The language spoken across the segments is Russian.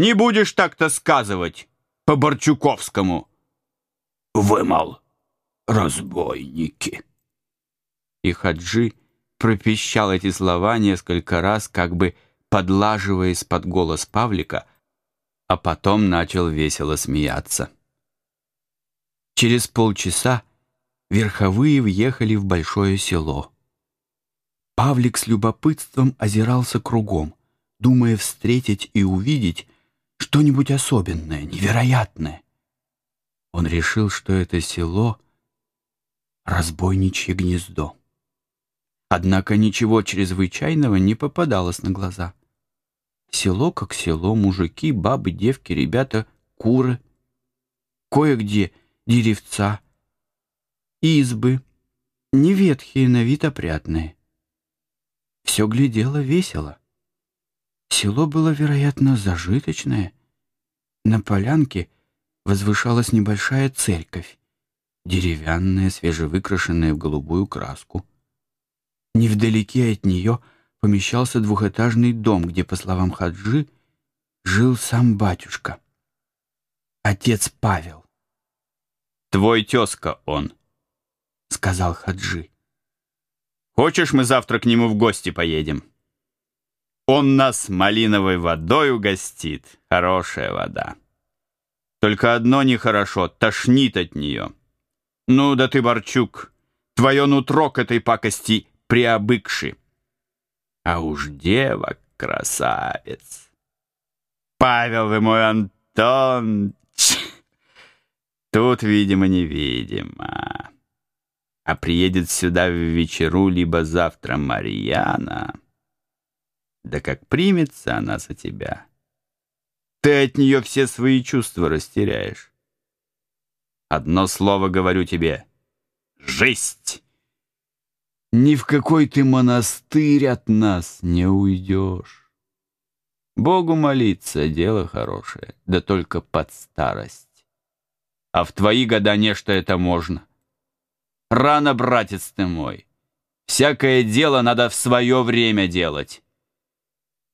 Не будешь так-то сказывать по-борчуковскому. Вымол, разбойники. И Хаджи пропищал эти слова несколько раз, как бы подлаживаясь под голос Павлика, а потом начал весело смеяться. Через полчаса верховые въехали в большое село. Павлик с любопытством озирался кругом, думая встретить и увидеть что-нибудь особенное, невероятное. Он решил, что это село — разбойничье гнездо. Однако ничего чрезвычайного не попадалось на глаза. Село как село, мужики, бабы, девки, ребята, куры. Кое-где деревца, избы, не ветхие, на вид опрятные. Все глядело весело. Село было, вероятно, зажиточное. На полянке возвышалась небольшая церковь, деревянная, свежевыкрашенная в голубую краску. Невдалеке от нее помещался двухэтажный дом, где, по словам Хаджи, жил сам батюшка, отец Павел. «Твой тезка он», — сказал Хаджи. «Хочешь, мы завтра к нему в гости поедем?» Он нас малиновой водой угостит. Хорошая вода. Только одно нехорошо, тошнит от нее. Ну да ты, Борчук, твое нутро к этой пакости приобыкши. А уж дева красавец. Павел вы мой Антон. Тут, видимо, невидимо. А приедет сюда в вечеру либо завтра Марьяна, да как примется она за тебя. Ты от нее все свои чувства растеряешь. Одно слово говорю тебе — жесть! Ни в какой ты монастырь от нас не уйдешь. Богу молиться — дело хорошее, да только под старость. А в твои года нечто это можно. Рано, братец ты мой. Всякое дело надо в свое время делать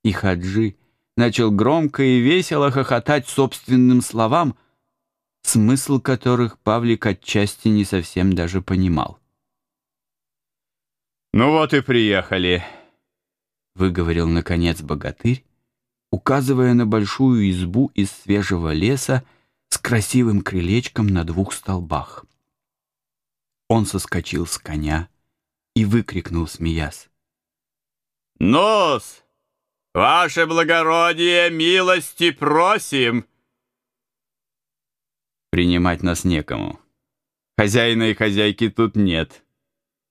и Хаджи начал громко и весело хохотать собственным словам, смысл которых Павлик отчасти не совсем даже понимал. «Ну вот и приехали», — выговорил наконец богатырь, указывая на большую избу из свежего леса с красивым крылечком на двух столбах. Он соскочил с коня и выкрикнул, смеясь. «Нос!» «Ваше благородие, милости просим!» Принимать нас некому. Хозяина и хозяйки тут нет.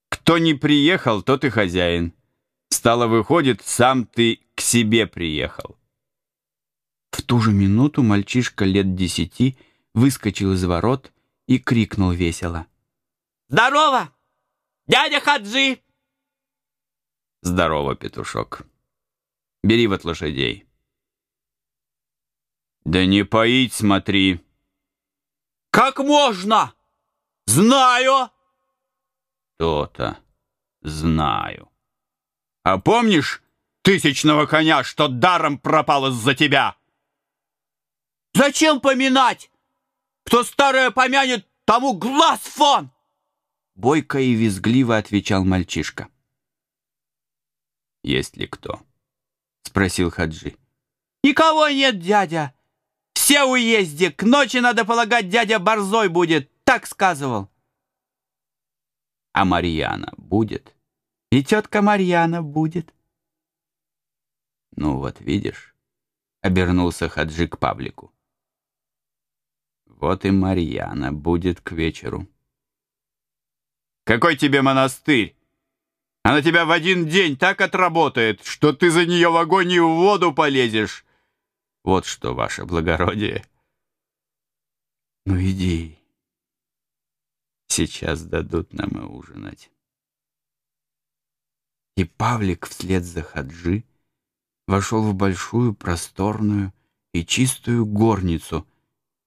Кто не приехал, тот и хозяин. Стало выходит, сам ты к себе приехал. В ту же минуту мальчишка лет десяти выскочил из ворот и крикнул весело. «Здорово! Дядя Хаджи!» «Здорово, петушок!» Бери вот лошадей. Да не поить смотри. Как можно? Знаю. То-то. Знаю. А помнишь тысячного коня, что даром пропал из-за тебя? Зачем поминать? Кто старое помянет, тому глаз фон! Бойко и визгливо отвечал мальчишка. Есть ли кто? Спросил Хаджи. «Никого нет, дядя. Все уезде. К ночи, надо полагать, дядя борзой будет. Так сказывал». «А Марьяна будет?» «И тетка Марьяна будет». «Ну вот, видишь», — обернулся Хаджи к Павлику. «Вот и Марьяна будет к вечеру». «Какой тебе монастырь?» Она тебя в один день так отработает, что ты за нее в огонь и в воду полезешь. Вот что, ваше благородие. Ну иди. Сейчас дадут нам и ужинать. И Павлик вслед за Хаджи вошел в большую, просторную и чистую горницу,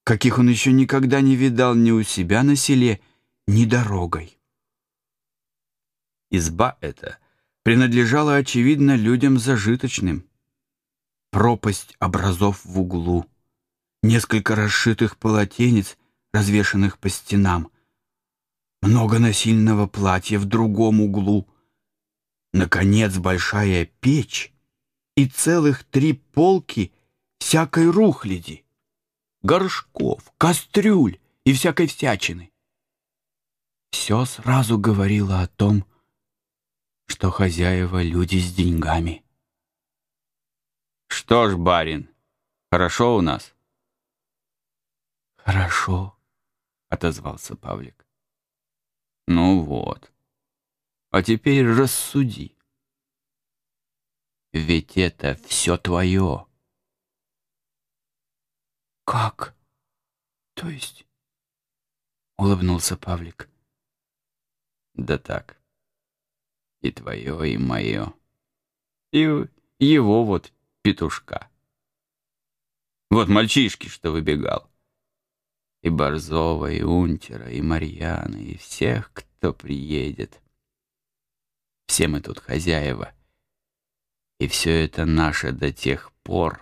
каких он еще никогда не видал ни у себя на селе, ни дорогой. Изба эта принадлежала, очевидно, людям зажиточным. пропасть образов в углу, несколько расшитых полотенец, развешанных по стенам, много насильного платья в другом углу, наконец большая печь и целых три полки всякой рухляди, горшков, кастрюль и всякой всячины. Все сразу говорило о том, что хозяева люди с деньгами. «Что ж, барин, хорошо у нас?» «Хорошо», — отозвался Павлик. «Ну вот. А теперь рассуди. Ведь это все твое». «Как? То есть?» — улыбнулся Павлик. «Да так. И твое, и мое. И его вот петушка. Вот мальчишки, что выбегал. И Борзова, и Унтера, и Марьяна, и всех, кто приедет. Все мы тут хозяева. И все это наше до тех пор,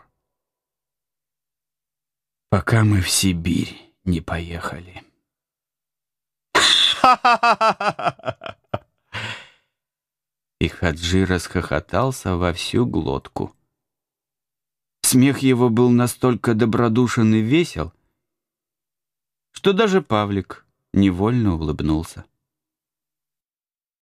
пока мы в Сибирь не поехали. И Хаджи расхохотался во всю глотку. Смех его был настолько добродушен и весел, что даже Павлик невольно улыбнулся.